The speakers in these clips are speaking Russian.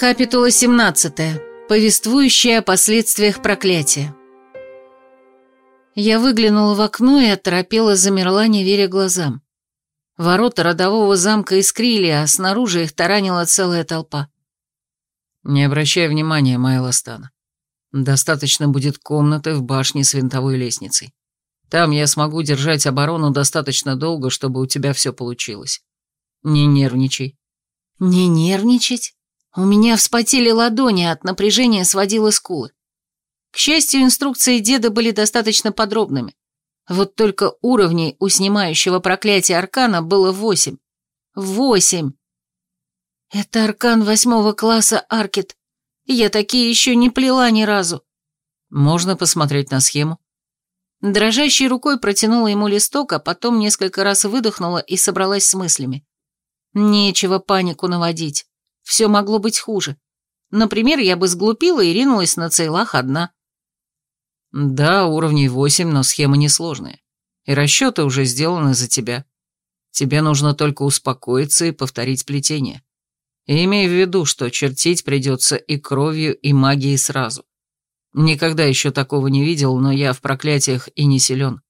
Капитула 17. Повествующая о последствиях проклятия. Я выглянула в окно и оторопела замерла, не веря глазам. Ворота родового замка искрили, а снаружи их таранила целая толпа. «Не обращай внимания, моя Ластана. Достаточно будет комнаты в башне с винтовой лестницей. Там я смогу держать оборону достаточно долго, чтобы у тебя все получилось. Не нервничай». «Не нервничать?» У меня вспотели ладони, от напряжения сводило скулы. К счастью, инструкции деда были достаточно подробными. Вот только уровней у снимающего проклятие аркана было восемь. Восемь! Это аркан восьмого класса Аркет. Я такие еще не плела ни разу. Можно посмотреть на схему? Дрожащей рукой протянула ему листок, а потом несколько раз выдохнула и собралась с мыслями. Нечего панику наводить. Все могло быть хуже. Например, я бы сглупила и ринулась на Цейлах одна. Да, уровней восемь, но схема несложная. И расчеты уже сделаны за тебя. Тебе нужно только успокоиться и повторить плетение. И имей в виду, что чертить придется и кровью, и магией сразу. Никогда еще такого не видел, но я в проклятиях и не силен.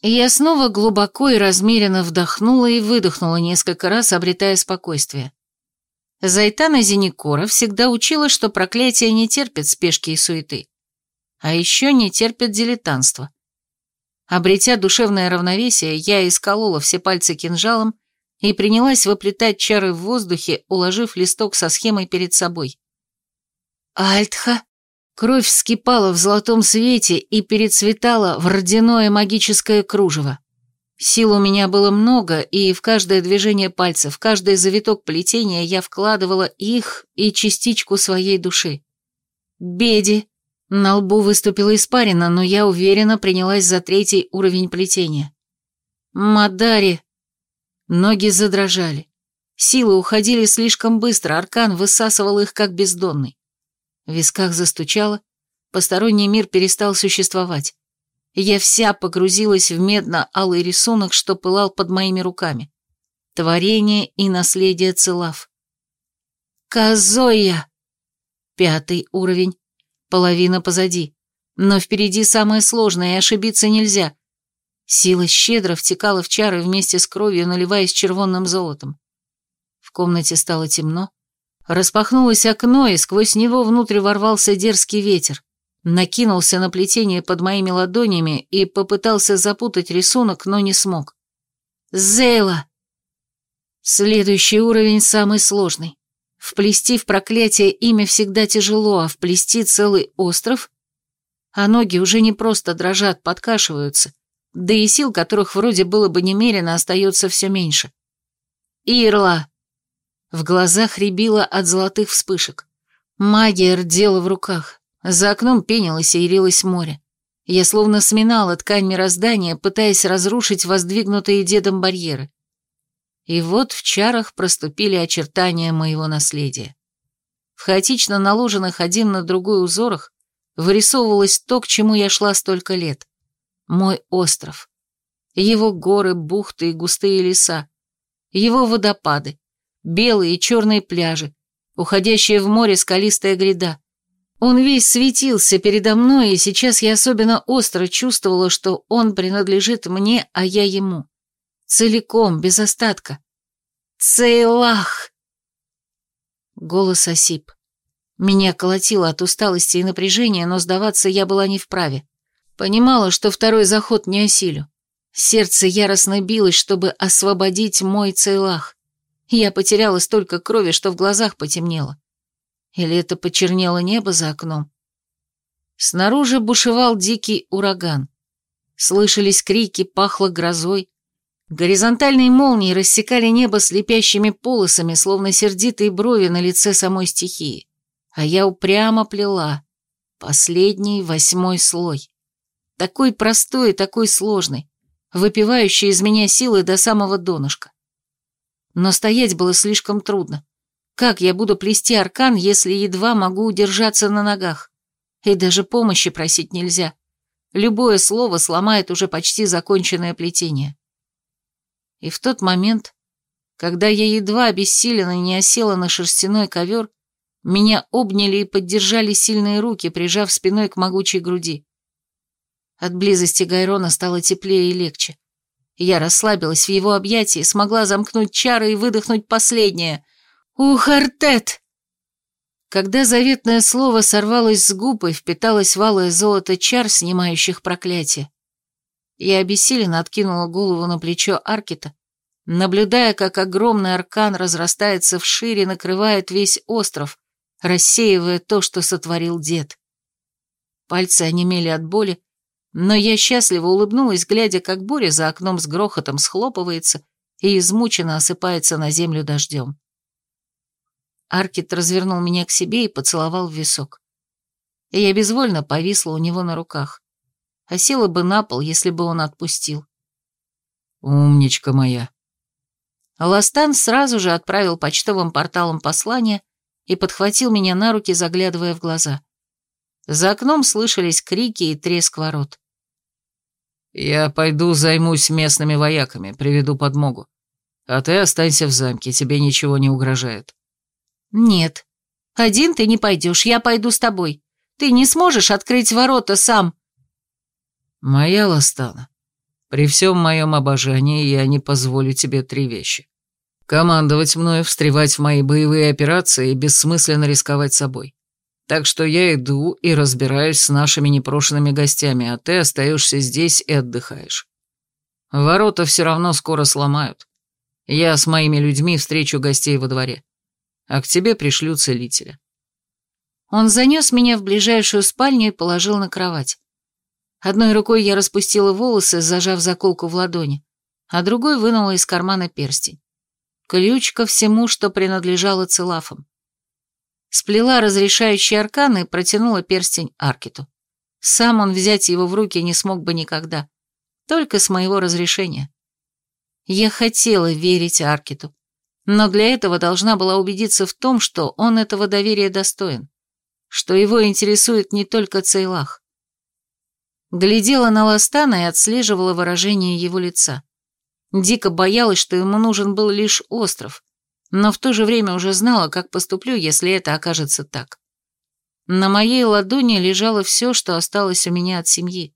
Я снова глубоко и размеренно вдохнула и выдохнула несколько раз, обретая спокойствие. Зайтана Зеникора всегда учила, что проклятие не терпит спешки и суеты. А еще не терпит дилетантства. Обретя душевное равновесие, я исколола все пальцы кинжалом и принялась выплетать чары в воздухе, уложив листок со схемой перед собой. Альтха! Кровь вскипала в золотом свете и перецветала в родяное магическое кружево. Сил у меня было много, и в каждое движение пальцев, в каждый завиток плетения я вкладывала их и частичку своей души. Беди. На лбу выступила испарина, но я уверенно принялась за третий уровень плетения. Мадари. Ноги задрожали. Силы уходили слишком быстро, аркан высасывал их как бездонный. В висках застучало, посторонний мир перестал существовать. Я вся погрузилась в медно-алый рисунок, что пылал под моими руками. Творение и наследие Целав. Казоя! Пятый уровень. Половина позади. Но впереди самое сложное, и ошибиться нельзя. Сила щедро втекала в чары вместе с кровью, наливаясь червонным золотом. В комнате стало темно. Распахнулось окно, и сквозь него внутрь ворвался дерзкий ветер накинулся на плетение под моими ладонями и попытался запутать рисунок, но не смог. «Зейла!» Следующий уровень самый сложный. Вплести в проклятие имя всегда тяжело, а вплести целый остров? А ноги уже не просто дрожат, подкашиваются, да и сил, которых вроде было бы немерено, остается все меньше. «Ирла!» В глазах рябило от золотых вспышек. Магия рдела в руках. За окном пенилось и ярилось море. Я словно сминала ткань мироздания, пытаясь разрушить воздвигнутые дедом барьеры. И вот в чарах проступили очертания моего наследия. В хаотично наложенных один на другой узорах вырисовывалось то, к чему я шла столько лет. Мой остров. Его горы, бухты и густые леса. Его водопады. Белые и черные пляжи. Уходящая в море скалистая гряда. Он весь светился передо мной, и сейчас я особенно остро чувствовала, что он принадлежит мне, а я ему. Целиком, без остатка. Цейлах! Голос осип. Меня колотило от усталости и напряжения, но сдаваться я была не вправе. Понимала, что второй заход не осилю. Сердце яростно билось, чтобы освободить мой цейлах. Я потеряла столько крови, что в глазах потемнело. Или это почернело небо за окном? Снаружи бушевал дикий ураган. Слышались крики, пахло грозой. Горизонтальные молнии рассекали небо слепящими полосами, словно сердитые брови на лице самой стихии. А я упрямо плела. Последний, восьмой слой. Такой простой и такой сложный, выпивающий из меня силы до самого донышка. Но стоять было слишком трудно. Как я буду плести аркан, если едва могу удержаться на ногах? И даже помощи просить нельзя. Любое слово сломает уже почти законченное плетение. И в тот момент, когда я едва обессиленно не осела на шерстяной ковер, Меня обняли и поддержали сильные руки, прижав спиной к могучей груди. От близости Гайрона стало теплее и легче. Я расслабилась в его объятии, смогла замкнуть чары и выдохнуть последнее. «Ух, Артет!» Когда заветное слово сорвалось с губ и впиталось в алое золото чар, снимающих проклятие, я обессиленно откинула голову на плечо Аркета, наблюдая, как огромный аркан разрастается вширь и накрывает весь остров, рассеивая то, что сотворил дед. Пальцы онемели от боли, но я счастливо улыбнулась, глядя, как буря за окном с грохотом схлопывается и измученно осыпается на землю дождем. Аркет развернул меня к себе и поцеловал в висок. Я безвольно повисла у него на руках. А села бы на пол, если бы он отпустил. «Умничка моя!» Ластан сразу же отправил почтовым порталом послание и подхватил меня на руки, заглядывая в глаза. За окном слышались крики и треск ворот. «Я пойду займусь местными вояками, приведу подмогу. А ты останься в замке, тебе ничего не угрожает». «Нет. Один ты не пойдешь, я пойду с тобой. Ты не сможешь открыть ворота сам». «Моя Ластана, при всем моем обожании я не позволю тебе три вещи. Командовать мною, встревать в мои боевые операции и бессмысленно рисковать собой. Так что я иду и разбираюсь с нашими непрошенными гостями, а ты остаешься здесь и отдыхаешь. Ворота все равно скоро сломают. Я с моими людьми встречу гостей во дворе а к тебе пришлю целителя». Он занес меня в ближайшую спальню и положил на кровать. Одной рукой я распустила волосы, зажав заколку в ладони, а другой вынула из кармана перстень. Ключ ко всему, что принадлежало целафам. Сплела разрешающий аркан и протянула перстень Аркету. Сам он взять его в руки не смог бы никогда. Только с моего разрешения. Я хотела верить Аркету но для этого должна была убедиться в том, что он этого доверия достоин, что его интересует не только Цейлах. Глядела на Ластана и отслеживала выражение его лица. Дико боялась, что ему нужен был лишь остров, но в то же время уже знала, как поступлю, если это окажется так. На моей ладони лежало все, что осталось у меня от семьи.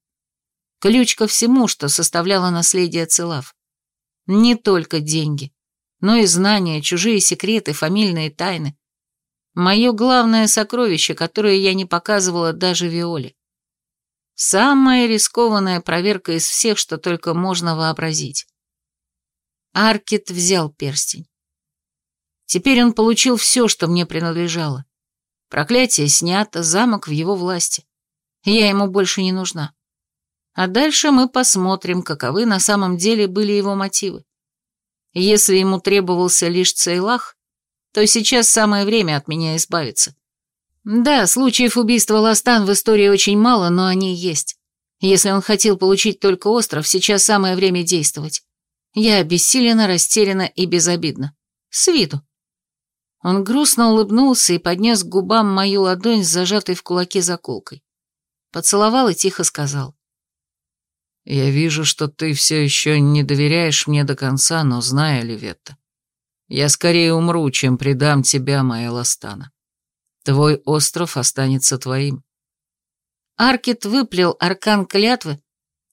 Ключ ко всему, что составляло наследие Целав. Не только деньги но и знания, чужие секреты, фамильные тайны. Мое главное сокровище, которое я не показывала даже Виоле. Самая рискованная проверка из всех, что только можно вообразить. Аркет взял перстень. Теперь он получил все, что мне принадлежало. Проклятие снято, замок в его власти. Я ему больше не нужна. А дальше мы посмотрим, каковы на самом деле были его мотивы. Если ему требовался лишь Цейлах, то сейчас самое время от меня избавиться. Да, случаев убийства Ластан в истории очень мало, но они есть. Если он хотел получить только остров, сейчас самое время действовать. Я обессилена, растеряна и безобидна. С виду. Он грустно улыбнулся и поднес к губам мою ладонь с зажатой в кулаке заколкой. Поцеловал и тихо сказал. Я вижу, что ты все еще не доверяешь мне до конца, но знаю, Оливетта, я скорее умру, чем предам тебя, моя Ластана. Твой остров останется твоим. Аркет выплел аркан клятвы,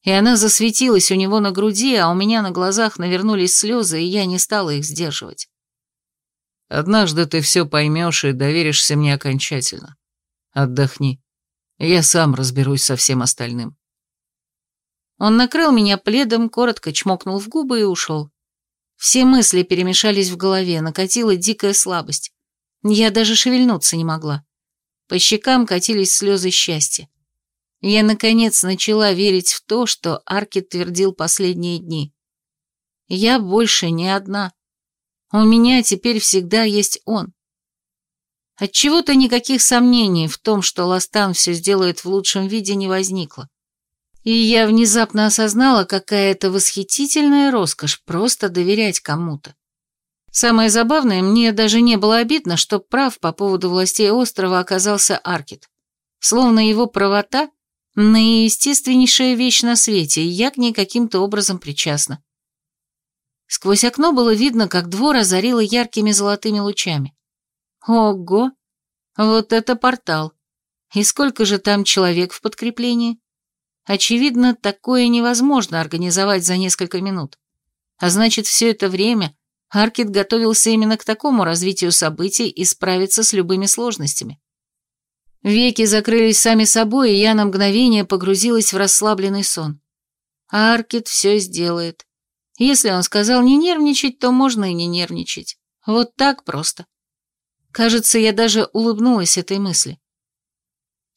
и она засветилась у него на груди, а у меня на глазах навернулись слезы, и я не стала их сдерживать. Однажды ты все поймешь и доверишься мне окончательно. Отдохни. Я сам разберусь со всем остальным. Он накрыл меня пледом, коротко чмокнул в губы и ушел. Все мысли перемешались в голове, накатила дикая слабость. Я даже шевельнуться не могла. По щекам катились слезы счастья. Я, наконец, начала верить в то, что Аркет твердил последние дни. Я больше не одна. У меня теперь всегда есть он. Отчего-то никаких сомнений в том, что Ластан все сделает в лучшем виде, не возникло. И я внезапно осознала, какая это восхитительная роскошь просто доверять кому-то. Самое забавное, мне даже не было обидно, что прав по поводу властей острова оказался Аркет. Словно его правота – наиестественнейшая вещь на свете, и я к ней каким-то образом причастна. Сквозь окно было видно, как двор озарило яркими золотыми лучами. Ого! Вот это портал. И сколько же там человек в подкреплении? Очевидно, такое невозможно организовать за несколько минут. А значит, все это время Аркет готовился именно к такому развитию событий и справиться с любыми сложностями. Веки закрылись сами собой, и я на мгновение погрузилась в расслабленный сон. А Аркет все сделает. Если он сказал не нервничать, то можно и не нервничать. Вот так просто. Кажется, я даже улыбнулась этой мысли.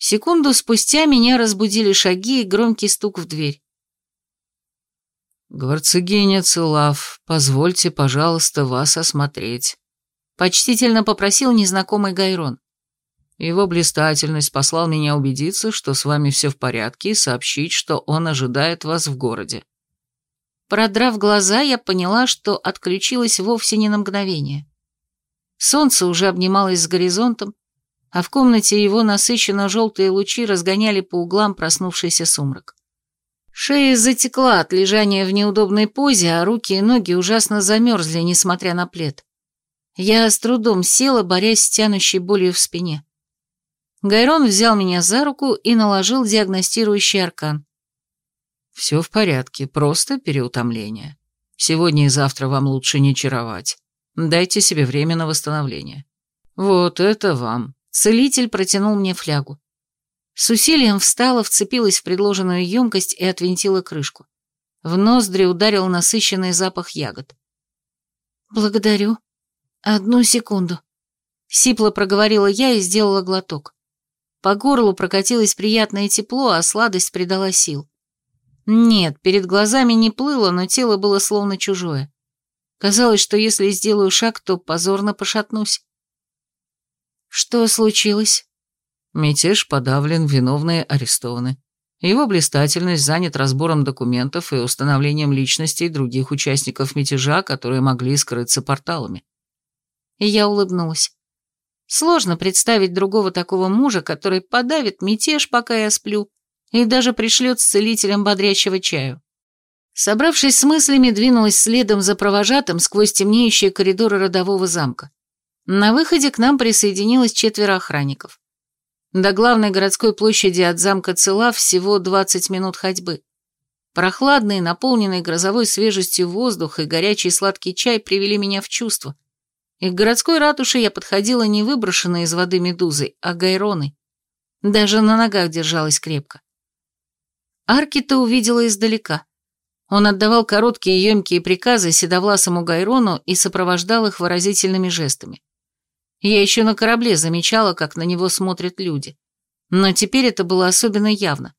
Секунду спустя меня разбудили шаги и громкий стук в дверь. «Гварцегиня Целав, позвольте, пожалуйста, вас осмотреть», — почтительно попросил незнакомый Гайрон. Его блистательность послал меня убедиться, что с вами все в порядке, и сообщить, что он ожидает вас в городе. Продрав глаза, я поняла, что отключилась вовсе не на мгновение. Солнце уже обнималось с горизонтом, а в комнате его насыщенно желтые лучи разгоняли по углам проснувшийся сумрак. Шея затекла от лежания в неудобной позе, а руки и ноги ужасно замерзли, несмотря на плед. Я с трудом села, борясь с тянущей болью в спине. Гайрон взял меня за руку и наложил диагностирующий аркан. «Все в порядке, просто переутомление. Сегодня и завтра вам лучше не чаровать. Дайте себе время на восстановление. Вот это вам». Целитель протянул мне флягу. С усилием встала, вцепилась в предложенную емкость и отвинтила крышку. В ноздри ударил насыщенный запах ягод. «Благодарю. Одну секунду». Сипло проговорила я и сделала глоток. По горлу прокатилось приятное тепло, а сладость придала сил. Нет, перед глазами не плыло, но тело было словно чужое. Казалось, что если сделаю шаг, то позорно пошатнусь. Что случилось? Мятеж подавлен, виновные арестованы. Его блистательность занят разбором документов и установлением личностей других участников мятежа, которые могли скрыться порталами. И я улыбнулась. Сложно представить другого такого мужа, который подавит мятеж, пока я сплю, и даже пришлет с целителем бодрящего чаю. Собравшись с мыслями, двинулась следом за провожатым сквозь темнеющие коридоры родового замка. На выходе к нам присоединилось четверо охранников. До главной городской площади от замка Цела всего 20 минут ходьбы. Прохладный, наполненный грозовой свежестью воздух и горячий сладкий чай привели меня в чувство. И к городской ратуше я подходила не выброшенной из воды медузой, а гайроной. Даже на ногах держалась крепко. Аркита увидела издалека. Он отдавал короткие емкие приказы седовласому Гайрону и сопровождал их выразительными жестами. Я еще на корабле замечала, как на него смотрят люди. Но теперь это было особенно явно.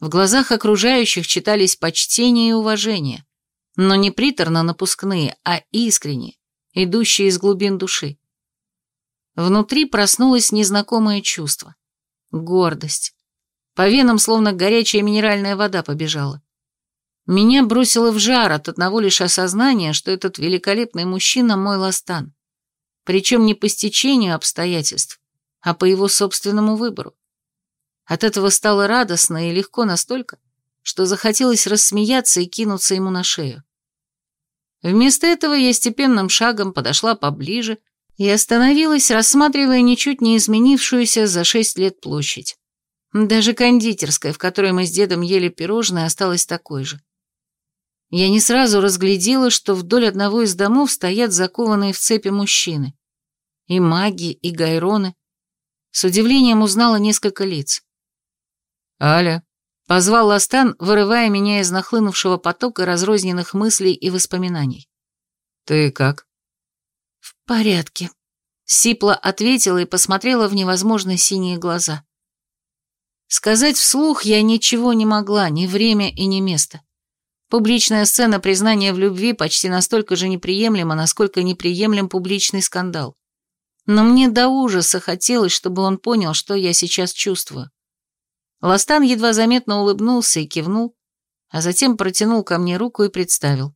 В глазах окружающих читались почтение и уважение, но не приторно-напускные, а искренние, идущие из глубин души. Внутри проснулось незнакомое чувство. Гордость. По венам словно горячая минеральная вода побежала. Меня бросило в жар от одного лишь осознания, что этот великолепный мужчина мой ластан причем не по стечению обстоятельств, а по его собственному выбору. От этого стало радостно и легко настолько, что захотелось рассмеяться и кинуться ему на шею. Вместо этого я степенным шагом подошла поближе и остановилась, рассматривая ничуть не изменившуюся за шесть лет площадь. Даже кондитерская, в которой мы с дедом ели пирожные, осталась такой же. Я не сразу разглядела, что вдоль одного из домов стоят закованные в цепи мужчины. И маги, и гайроны. С удивлением узнала несколько лиц. «Аля», — позвал Ластан, вырывая меня из нахлынувшего потока разрозненных мыслей и воспоминаний. «Ты как?» «В порядке», — Сипла ответила и посмотрела в невозможно синие глаза. Сказать вслух я ничего не могла, ни время и ни место. Публичная сцена признания в любви почти настолько же неприемлема, насколько неприемлем публичный скандал. Но мне до ужаса хотелось, чтобы он понял, что я сейчас чувствую. Ластан едва заметно улыбнулся и кивнул, а затем протянул ко мне руку и представил.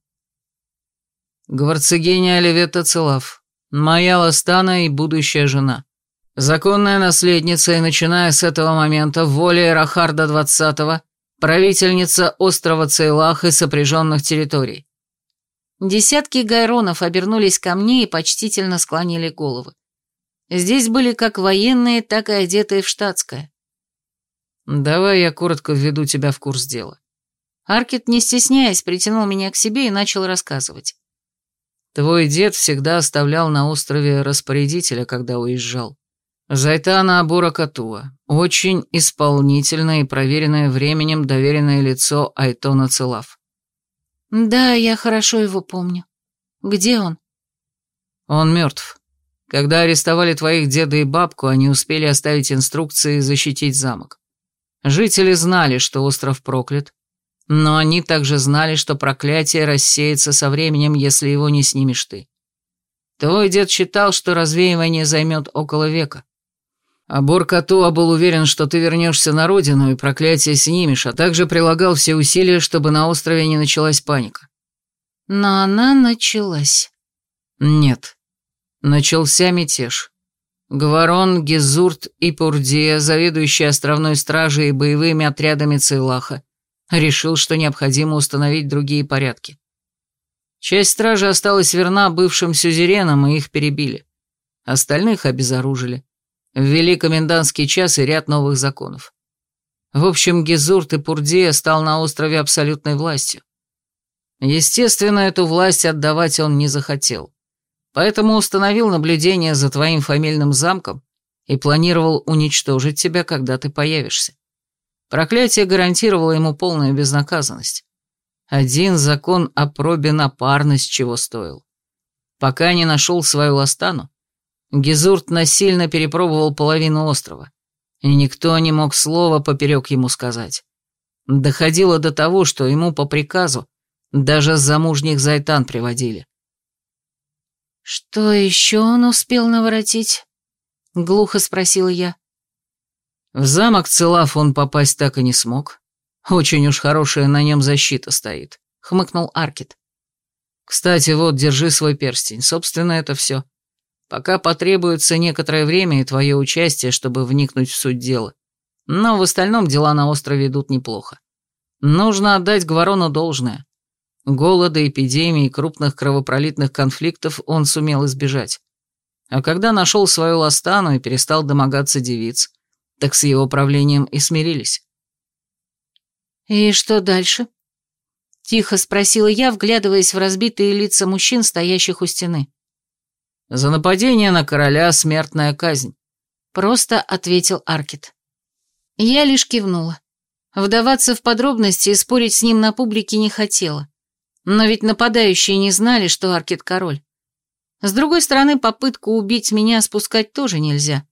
«Гварцегиня Оливетта Целав, моя Ластана и будущая жена. Законная наследница и, начиная с этого момента, в воле Рахарда двадцатого правительница острова Цейлах и сопряженных территорий. Десятки гайронов обернулись ко мне и почтительно склонили головы. Здесь были как военные, так и одетые в штатское. Давай я коротко введу тебя в курс дела. Аркет, не стесняясь, притянул меня к себе и начал рассказывать. Твой дед всегда оставлял на острове распорядителя, когда уезжал. Зайтана Абура Катуа. Очень исполнительное и проверенное временем доверенное лицо Айтона Целав. Да, я хорошо его помню. Где он? Он мертв. Когда арестовали твоих деда и бабку, они успели оставить инструкции защитить замок. Жители знали, что остров проклят, но они также знали, что проклятие рассеется со временем, если его не снимешь ты. Твой дед считал, что развеивание займет около века. А Боркатуа был уверен, что ты вернешься на родину и проклятие снимешь, а также прилагал все усилия, чтобы на острове не началась паника. Но она началась. Нет. Начался мятеж. Гварон, Гезурт и Пурдия, заведующий островной стражей и боевыми отрядами Цейлаха, решил, что необходимо установить другие порядки. Часть стражи осталась верна бывшим сюзеренам, и их перебили. Остальных обезоружили. Ввели комендантский час и ряд новых законов. В общем, Гезурт и Пурдия стал на острове абсолютной властью. Естественно, эту власть отдавать он не захотел. Поэтому установил наблюдение за твоим фамильным замком и планировал уничтожить тебя, когда ты появишься. Проклятие гарантировало ему полную безнаказанность. Один закон о пробе на парность чего стоил. Пока не нашел свою ластану, Гизурт насильно перепробовал половину острова, и никто не мог слова поперек ему сказать. Доходило до того, что ему по приказу даже замужних зайтан приводили. «Что еще он успел наворотить?» — глухо спросила я. В замок Целав он попасть так и не смог. Очень уж хорошая на нем защита стоит, — хмыкнул Аркет. Кстати, вот, держи свой перстень. Собственно, это все. Пока потребуется некоторое время и твое участие, чтобы вникнуть в суть дела. Но в остальном дела на острове идут неплохо. Нужно отдать Гварону должное. Голода, эпидемий и крупных кровопролитных конфликтов он сумел избежать. А когда нашел свою ластану и перестал домогаться девиц, так с его правлением и смирились. «И что дальше?» Тихо спросила я, вглядываясь в разбитые лица мужчин, стоящих у стены. «За нападение на короля смертная казнь», — просто ответил Аркет. Я лишь кивнула. Вдаваться в подробности и спорить с ним на публике не хотела. Но ведь нападающие не знали, что Аркет король. С другой стороны, попытку убить меня спускать тоже нельзя.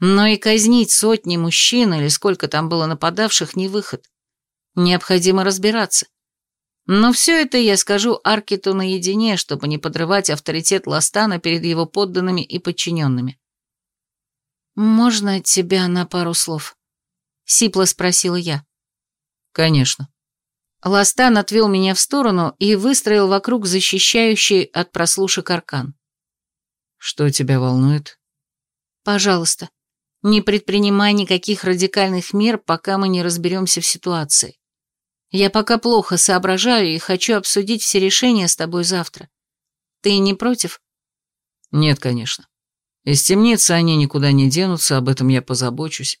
Но и казнить сотни мужчин или сколько там было нападавших не выход. Необходимо разбираться. Но все это я скажу Аркету наедине, чтобы не подрывать авторитет Ластана перед его подданными и подчиненными. «Можно тебя на пару слов?» — сипло спросила я. «Конечно». Ластан отвел меня в сторону и выстроил вокруг защищающий от прослушек аркан. «Что тебя волнует?» «Пожалуйста, не предпринимай никаких радикальных мер, пока мы не разберемся в ситуации. Я пока плохо соображаю и хочу обсудить все решения с тобой завтра. Ты не против? Нет, конечно. Из темницы они никуда не денутся, об этом я позабочусь.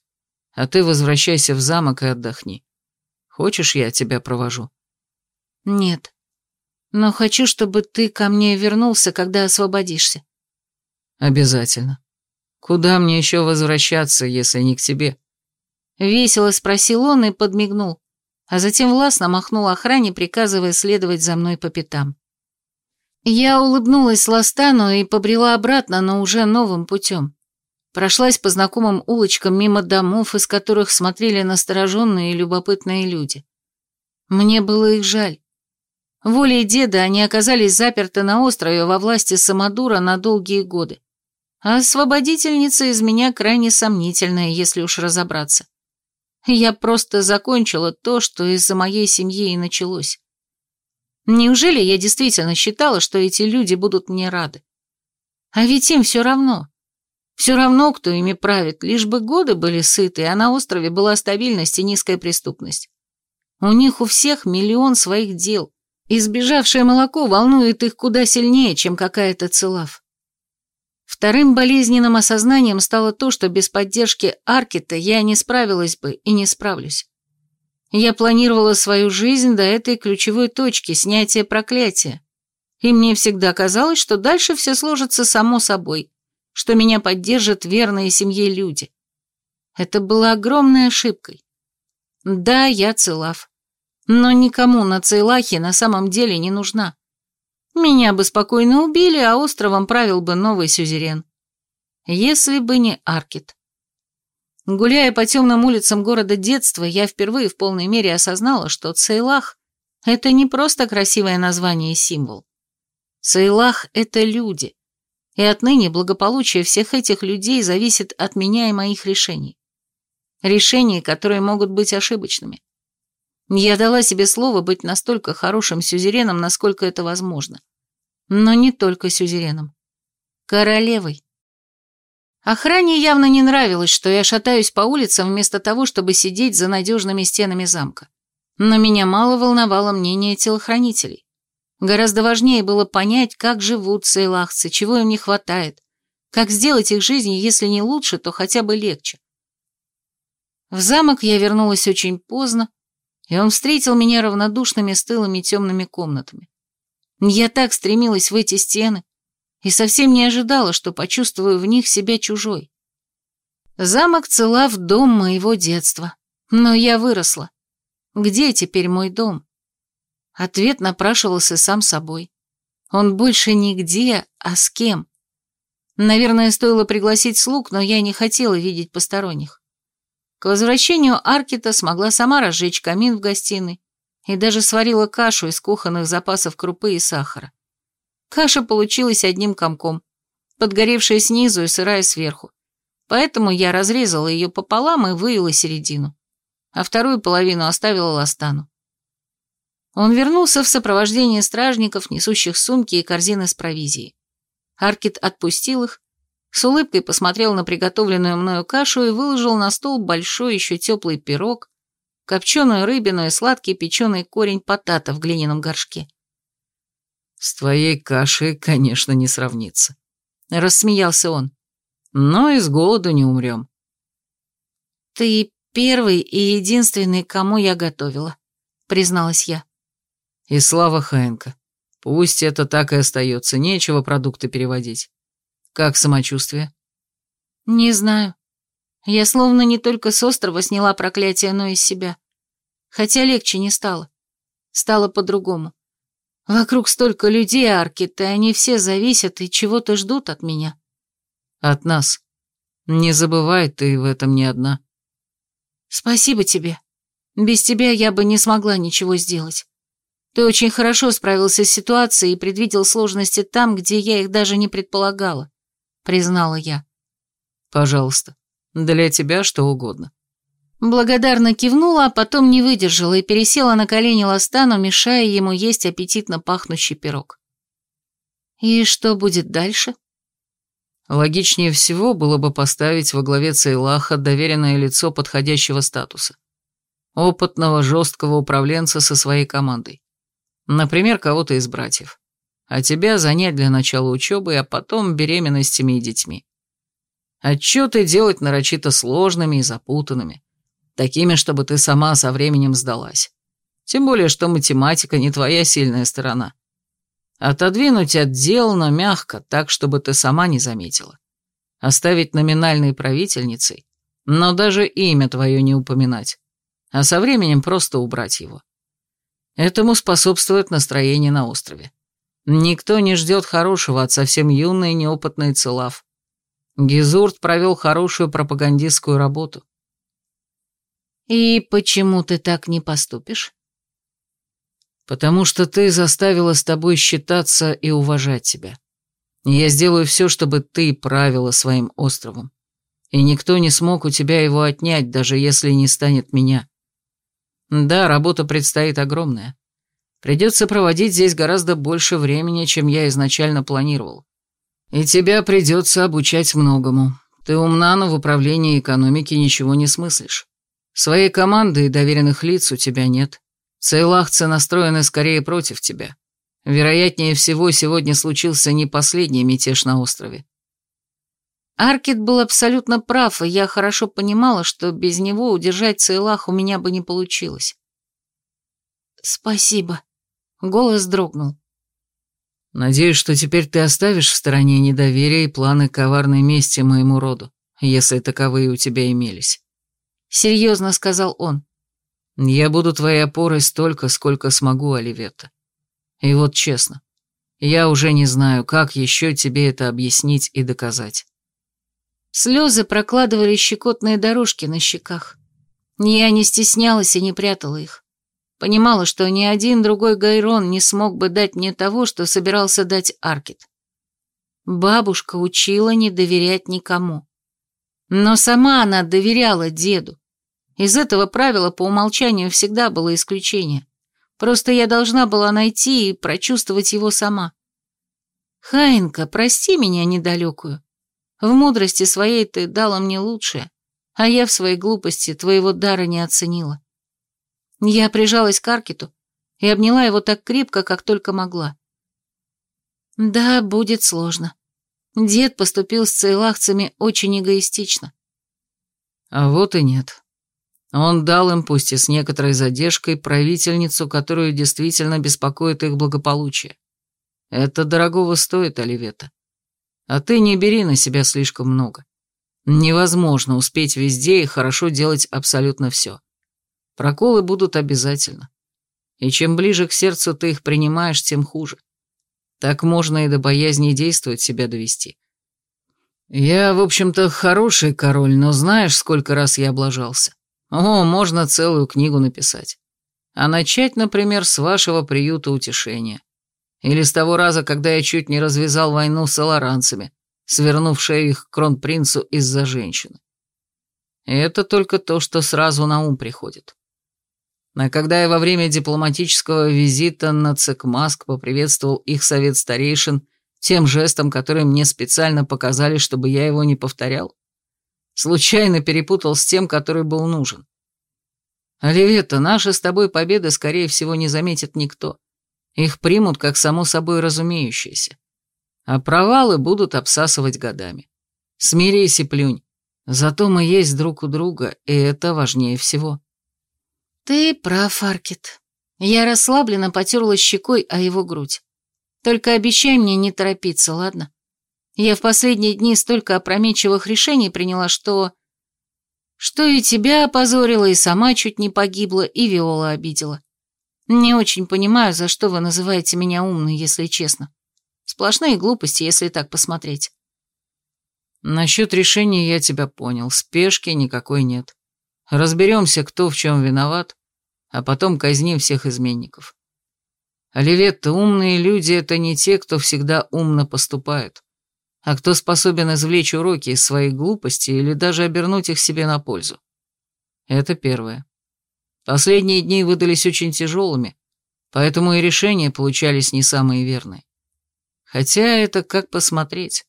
А ты возвращайся в замок и отдохни. Хочешь, я тебя провожу? Нет. Но хочу, чтобы ты ко мне вернулся, когда освободишься. Обязательно. Куда мне еще возвращаться, если не к тебе? Весело спросил он и подмигнул а затем властно махнул охране, приказывая следовать за мной по пятам. Я улыбнулась Ластану и побрела обратно, но уже новым путем. Прошлась по знакомым улочкам мимо домов, из которых смотрели настороженные и любопытные люди. Мне было их жаль. Волей деда они оказались заперты на острове во власти Самодура на долгие годы. А освободительница из меня крайне сомнительная, если уж разобраться. Я просто закончила то, что из-за моей семьи и началось. Неужели я действительно считала, что эти люди будут мне рады? А ведь им все равно. Все равно, кто ими правит, лишь бы годы были сыты, а на острове была стабильность и низкая преступность. У них у всех миллион своих дел, и сбежавшее молоко волнует их куда сильнее, чем какая-то целав. Вторым болезненным осознанием стало то, что без поддержки Аркета я не справилась бы и не справлюсь. Я планировала свою жизнь до этой ключевой точки, снятия проклятия. И мне всегда казалось, что дальше все сложится само собой, что меня поддержат верные семье люди. Это было огромной ошибкой. Да, я Целав. Но никому на Цейлахе на самом деле не нужна. Меня бы спокойно убили, а островом правил бы новый сюзерен. Если бы не Аркет. Гуляя по темным улицам города детства, я впервые в полной мере осознала, что Цейлах — это не просто красивое название и символ. Цейлах — это люди. И отныне благополучие всех этих людей зависит от меня и моих решений. Решений, которые могут быть ошибочными. Я дала себе слово быть настолько хорошим сюзереном, насколько это возможно. Но не только сюзереном. Королевой. Охране явно не нравилось, что я шатаюсь по улицам вместо того, чтобы сидеть за надежными стенами замка. Но меня мало волновало мнение телохранителей. Гораздо важнее было понять, как живут сейлахцы, чего им не хватает, как сделать их жизни, если не лучше, то хотя бы легче. В замок я вернулась очень поздно, и он встретил меня равнодушными стылыми темными комнатами. Я так стремилась в эти стены и совсем не ожидала, что почувствую в них себя чужой. Замок цела в дом моего детства, но я выросла. Где теперь мой дом? Ответ напрашивался сам собой. Он больше нигде, а с кем? Наверное, стоило пригласить слуг, но я не хотела видеть посторонних. К возвращению Аркита смогла сама разжечь камин в гостиной и даже сварила кашу из кухонных запасов крупы и сахара. Каша получилась одним комком, подгоревшая снизу и сырая сверху, поэтому я разрезала ее пополам и выила середину, а вторую половину оставила Ластану. Он вернулся в сопровождении стражников, несущих сумки и корзины с провизией. Аркит отпустил их, с улыбкой посмотрел на приготовленную мною кашу и выложил на стол большой еще теплый пирог, копченую рыбину и сладкий печеный корень потата в глиняном горшке. «С твоей кашей, конечно, не сравнится», — рассмеялся он. «Но и с голоду не умрем». «Ты первый и единственный, кому я готовила», — призналась я. «И слава Хаенко. Пусть это так и остается, нечего продукты переводить. Как самочувствие? Не знаю. Я словно не только с острова сняла проклятие, но и с себя. Хотя легче не стало. Стало по-другому. Вокруг столько людей, Аркет, и они все зависят и чего-то ждут от меня. От нас. Не забывай, ты в этом не одна. Спасибо тебе. Без тебя я бы не смогла ничего сделать. Ты очень хорошо справился с ситуацией и предвидел сложности там, где я их даже не предполагала признала я. «Пожалуйста, для тебя что угодно». Благодарно кивнула, а потом не выдержала и пересела на колени Ластану, мешая ему есть аппетитно пахнущий пирог. «И что будет дальше?» Логичнее всего было бы поставить во главе Цейлаха доверенное лицо подходящего статуса. Опытного, жесткого управленца со своей командой. Например, кого-то из братьев а тебя занять для начала учебы, а потом беременностями и детьми. Отчеты делать нарочито сложными и запутанными, такими, чтобы ты сама со временем сдалась. Тем более, что математика не твоя сильная сторона. Отодвинуть отдел, но мягко, так, чтобы ты сама не заметила. Оставить номинальной правительницей, но даже имя твое не упоминать, а со временем просто убрать его. Этому способствует настроение на острове. Никто не ждет хорошего от совсем юной неопытной Целав. Гизурт провел хорошую пропагандистскую работу. «И почему ты так не поступишь?» «Потому что ты заставила с тобой считаться и уважать тебя. Я сделаю все, чтобы ты правила своим островом. И никто не смог у тебя его отнять, даже если не станет меня. Да, работа предстоит огромная. Придется проводить здесь гораздо больше времени, чем я изначально планировал. И тебя придется обучать многому. Ты умна, но в управлении экономики ничего не смыслишь. Своей команды и доверенных лиц у тебя нет. Цейлахцы настроены скорее против тебя. Вероятнее всего, сегодня случился не последний мятеж на острове. Аркет был абсолютно прав, и я хорошо понимала, что без него удержать Цейлах у меня бы не получилось. «Спасибо», — голос дрогнул. «Надеюсь, что теперь ты оставишь в стороне недоверие и планы коварной мести моему роду, если таковые у тебя имелись», — серьезно сказал он. «Я буду твоей опорой столько, сколько смогу, Оливетта. И вот честно, я уже не знаю, как еще тебе это объяснить и доказать». Слезы прокладывали щекотные дорожки на щеках. Я не стеснялась и не прятала их. Понимала, что ни один другой Гайрон не смог бы дать мне того, что собирался дать Аркет. Бабушка учила не доверять никому. Но сама она доверяла деду. Из этого правила по умолчанию всегда было исключение. Просто я должна была найти и прочувствовать его сама. Хаинка, прости меня недалекую. В мудрости своей ты дала мне лучшее, а я в своей глупости твоего дара не оценила. Я прижалась к Аркету и обняла его так крепко, как только могла. Да, будет сложно. Дед поступил с цейлахцами очень эгоистично. А вот и нет. Он дал им, пусть и с некоторой задержкой, правительницу, которую действительно беспокоит их благополучие. Это дорогого стоит, Оливета. А ты не бери на себя слишком много. Невозможно успеть везде и хорошо делать абсолютно все. Проколы будут обязательно. И чем ближе к сердцу ты их принимаешь, тем хуже. Так можно и до боязни действовать себя довести. Я, в общем-то, хороший король, но знаешь, сколько раз я облажался? О, можно целую книгу написать. А начать, например, с вашего приюта утешения. Или с того раза, когда я чуть не развязал войну с аларанцами, свернув шею их кронпринцу из-за женщины. Это только то, что сразу на ум приходит. А когда я во время дипломатического визита на Цекмаск поприветствовал их совет старейшин тем жестом, который мне специально показали, чтобы я его не повторял, случайно перепутал с тем, который был нужен. Оливетта, наши с тобой победы, скорее всего, не заметит никто. Их примут как само собой разумеющееся. А провалы будут обсасывать годами. Смирись и плюнь. Зато мы есть друг у друга, и это важнее всего. Ты прав, Аркет. Я расслабленно потерла щекой о его грудь. Только обещай мне не торопиться, ладно? Я в последние дни столько опрометчивых решений приняла, что... Что и тебя опозорила, и сама чуть не погибла, и Виола обидела. Не очень понимаю, за что вы называете меня умной, если честно. Сплошные глупости, если так посмотреть. Насчет решения я тебя понял. Спешки никакой нет. Разберемся, кто в чем виноват, а потом казним всех изменников. Оливетта, умные люди — это не те, кто всегда умно поступает, а кто способен извлечь уроки из своей глупости или даже обернуть их себе на пользу. Это первое. Последние дни выдались очень тяжелыми, поэтому и решения получались не самые верные. Хотя это как посмотреть.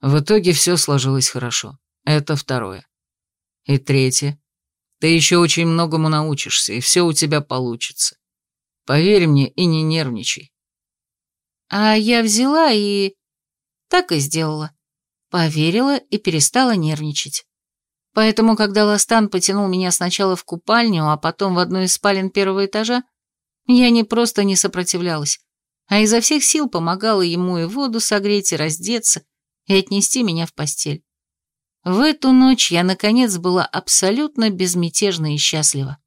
В итоге все сложилось хорошо. Это второе. И третье. Ты еще очень многому научишься, и все у тебя получится. Поверь мне и не нервничай. А я взяла и... Так и сделала. Поверила и перестала нервничать. Поэтому, когда Ластан потянул меня сначала в купальню, а потом в одну из спален первого этажа, я не просто не сопротивлялась, а изо всех сил помогала ему и воду согреть, и раздеться, и отнести меня в постель. В эту ночь я, наконец, была абсолютно безмятежна и счастлива.